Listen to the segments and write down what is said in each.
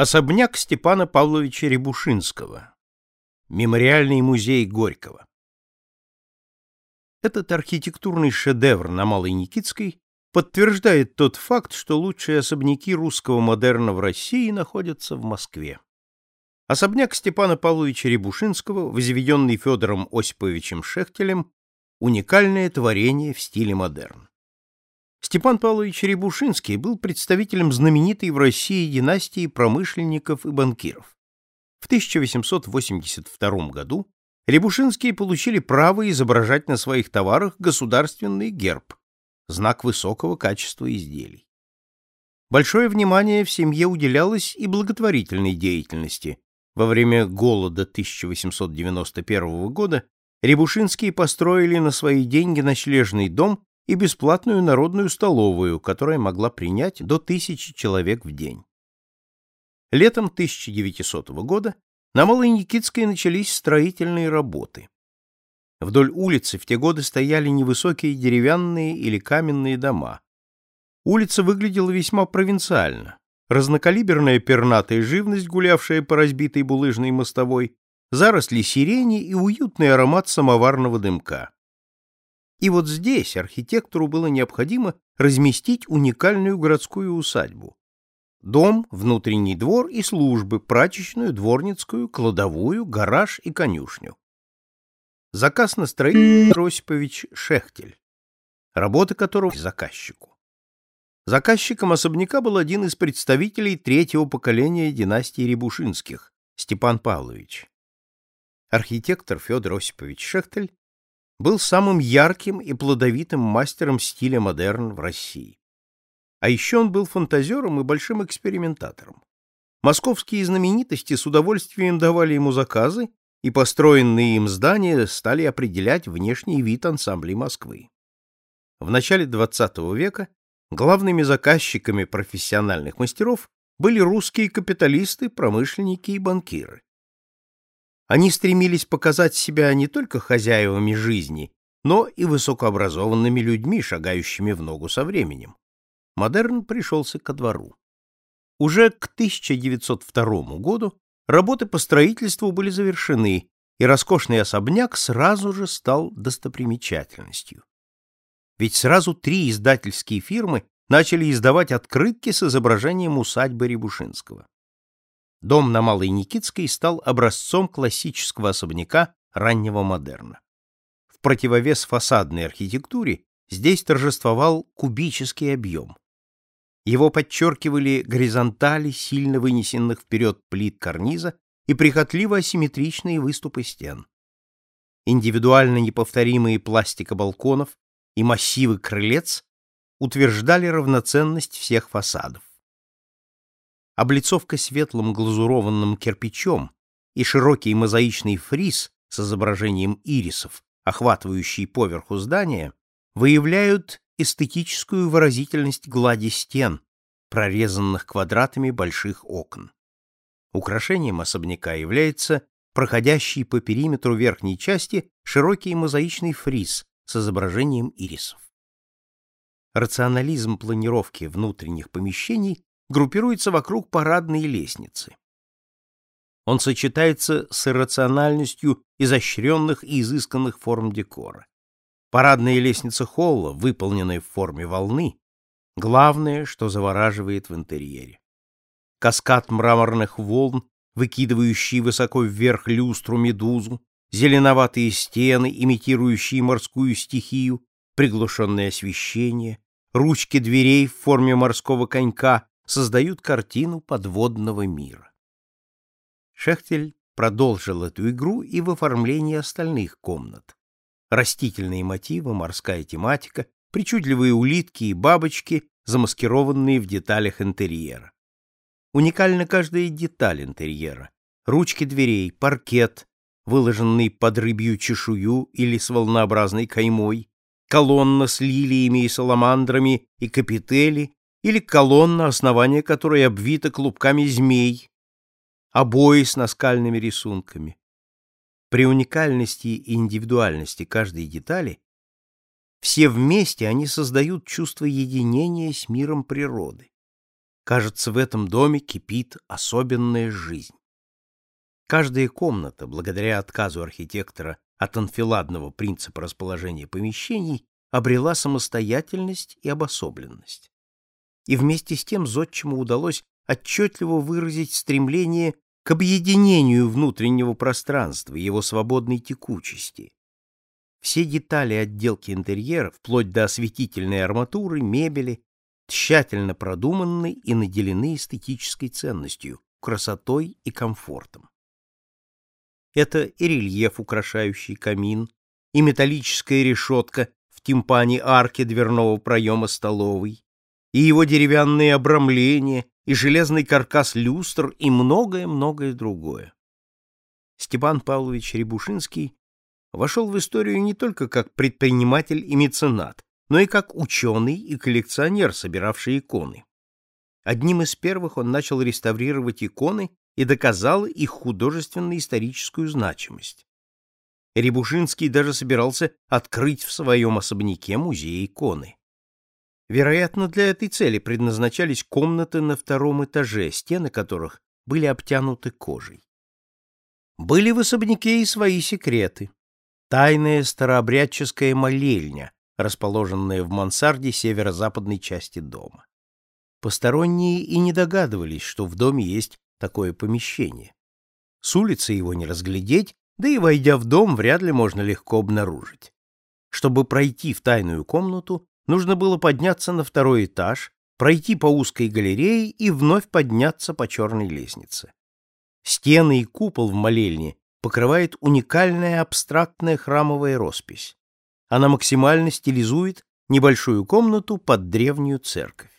Особняк Степана Павловича Рябушинского. Мемориальный музей Горького. Этот архитектурный шедевр на Малой Никитской подтверждает тот факт, что лучшие особняки русского модерна в России находятся в Москве. Особняк Степана Павловича Рябушинского, возведенный Федором Осиповичем Шехтелем, уникальное творение в стиле модерн. Степан Павлович Рябушинский был представителем знаменитой в России династии промышленников и банкиров. В 1882 году Рябушинские получили право изображать на своих товарах государственный герб, знак высокого качества изделий. Большое внимание в семье уделялось и благотворительной деятельности. Во время голода 1891 года Рябушинские построили на свои деньги ночлежный дом и бесплатную народную столовую, которая могла принять до тысячи человек в день. Летом 1900 года на Малой Никитской начались строительные работы. Вдоль улицы в те годы стояли невысокие деревянные или каменные дома. Улица выглядела весьма провинциально. Разнокалиберная пернатая живность, гулявшая по разбитой булыжной мостовой, заросли сирени и уютный аромат самоварного дымка. И вот здесь архитектору было необходимо разместить уникальную городскую усадьбу. Дом, внутренний двор и службы, прачечную, дворницкую, кладовую, гараж и конюшню. Заказ на строительство Росипович Шехтель, работа которого заказчику. Заказчиком особняка был один из представителей третьего поколения династии Рябушинских, Степан Павлович. Архитектор Федор Осипович Шехтель был самым ярким и плодовитым мастером стиля модерн в России. А еще он был фантазером и большим экспериментатором. Московские знаменитости с удовольствием давали ему заказы, и построенные им здания стали определять внешний вид ансамблей Москвы. В начале XX века главными заказчиками профессиональных мастеров были русские капиталисты, промышленники и банкиры. Они стремились показать себя не только хозяевами жизни, но и высокообразованными людьми, шагающими в ногу со временем. Модерн пришелся ко двору. Уже к 1902 году работы по строительству были завершены, и роскошный особняк сразу же стал достопримечательностью. Ведь сразу три издательские фирмы начали издавать открытки с изображением усадьбы Рябушинского. Дом на Малой Никитской стал образцом классического особняка раннего модерна. В противовес фасадной архитектуре здесь торжествовал кубический объем. Его подчеркивали горизонтали сильно вынесенных вперед плит карниза и прихотливо асимметричные выступы стен. Индивидуально неповторимые пластика балконов и массивы крылец утверждали равноценность всех фасадов облицовка светлым глазурованным кирпичом и широкий мозаичный фриз с изображением ирисов, охватывающий поверху здания, выявляют эстетическую выразительность глади стен, прорезанных квадратами больших окон. Украшением особняка является проходящий по периметру верхней части широкий мозаичный фриз с изображением ирисов. Рационализм планировки внутренних помещений группируется вокруг парадной лестницы. Он сочетается с иррациональностью изощренных и изысканных форм декора. Парадная лестница холла, выполненная в форме волны, главное, что завораживает в интерьере. Каскад мраморных волн, выкидывающий высоко вверх люстру медузу, зеленоватые стены, имитирующие морскую стихию, приглушенное освещение, ручки дверей в форме морского конька создают картину подводного мира. Шехтель продолжил эту игру и в оформлении остальных комнат. Растительные мотивы, морская тематика, причудливые улитки и бабочки, замаскированные в деталях интерьера. Уникальна каждая деталь интерьера. Ручки дверей, паркет, выложенный под рыбью чешую или с волнообразной каймой, колонна с лилиями и саламандрами и капители или колонна, основание которой обвито клубками змей, обои с наскальными рисунками. При уникальности и индивидуальности каждой детали все вместе они создают чувство единения с миром природы. Кажется, в этом доме кипит особенная жизнь. Каждая комната, благодаря отказу архитектора от анфиладного принципа расположения помещений, обрела самостоятельность и обособленность. И вместе с тем зодчему удалось отчетливо выразить стремление к объединению внутреннего пространства его свободной текучести. Все детали отделки интерьера, вплоть до осветительной арматуры, мебели, тщательно продуманы и наделены эстетической ценностью, красотой и комфортом. Это и рельеф, украшающий камин, и металлическая решетка в тимпане арки дверного проема столовой, и его деревянные обрамления, и железный каркас люстр, и многое-многое другое. Степан Павлович Рябушинский вошел в историю не только как предприниматель и меценат, но и как ученый и коллекционер, собиравший иконы. Одним из первых он начал реставрировать иконы и доказал их художественно-историческую значимость. Рябушинский даже собирался открыть в своем особняке музей иконы. Вероятно, для этой цели предназначались комнаты на втором этаже, стены которых были обтянуты кожей. Были в особняке и свои секреты. Тайная старообрядческая молельня, расположенная в мансарде северо-западной части дома. Посторонние и не догадывались, что в доме есть такое помещение. С улицы его не разглядеть, да и, войдя в дом, вряд ли можно легко обнаружить. Чтобы пройти в тайную комнату, нужно было подняться на второй этаж, пройти по узкой галерее и вновь подняться по черной лестнице. Стены и купол в молельне покрывает уникальная абстрактная храмовая роспись. Она максимально стилизует небольшую комнату под древнюю церковь.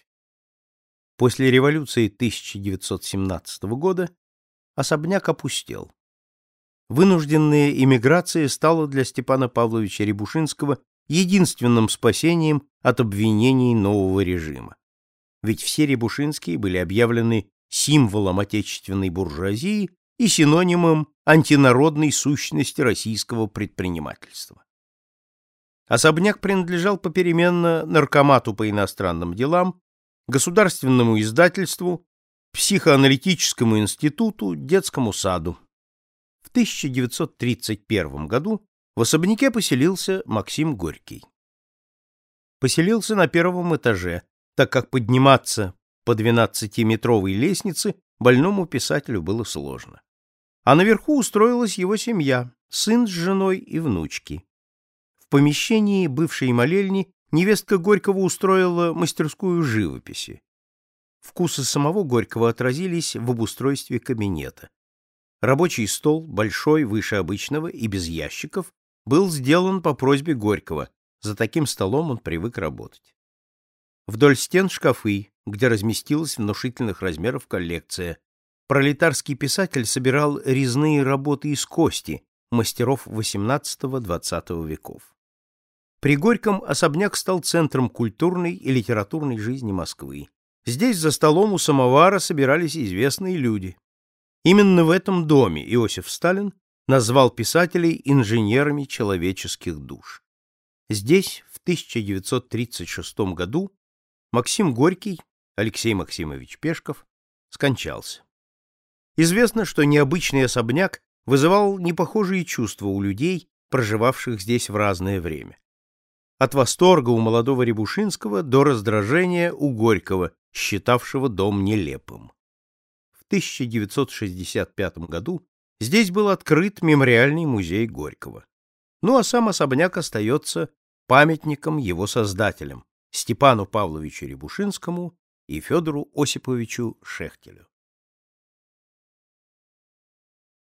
После революции 1917 года особняк опустел. Вынужденная иммиграция стала для Степана Павловича Рябушинского единственным спасением от обвинений нового режима. Ведь все Рябушинские были объявлены символом отечественной буржуазии и синонимом антинародной сущности российского предпринимательства. Особняк принадлежал попеременно наркомату по иностранным делам, государственному издательству, психоаналитическому институту, детскому саду. В 1931 году в особняке поселился Максим Горький. Поселился на первом этаже, так как подниматься по 12-метровой лестнице больному писателю было сложно. А наверху устроилась его семья, сын с женой и внучки. В помещении бывшей молельни невестка Горького устроила мастерскую живописи. Вкусы самого Горького отразились в обустройстве кабинета. Рабочий стол, большой, выше обычного и без ящиков, был сделан по просьбе Горького, за таким столом он привык работать. Вдоль стен шкафы, где разместилась внушительных размеров коллекция, пролетарский писатель собирал резные работы из кости мастеров XVIII-XX веков. При Горьком особняк стал центром культурной и литературной жизни Москвы. Здесь за столом у самовара собирались известные люди. Именно в этом доме Иосиф Сталин назвал писателей инженерами человеческих душ. Здесь в 1936 году Максим Горький, Алексей Максимович Пешков, скончался. Известно, что необычный особняк вызывал непохожие чувства у людей, проживавших здесь в разное время. От восторга у молодого Рябушинского до раздражения у Горького, считавшего дом нелепым. В 1965 году здесь был открыт мемориальный музей Горького. Ну а сам особняк остается памятником его создателям Степану Павловичу Рябушинскому и Федору Осиповичу Шехтелю.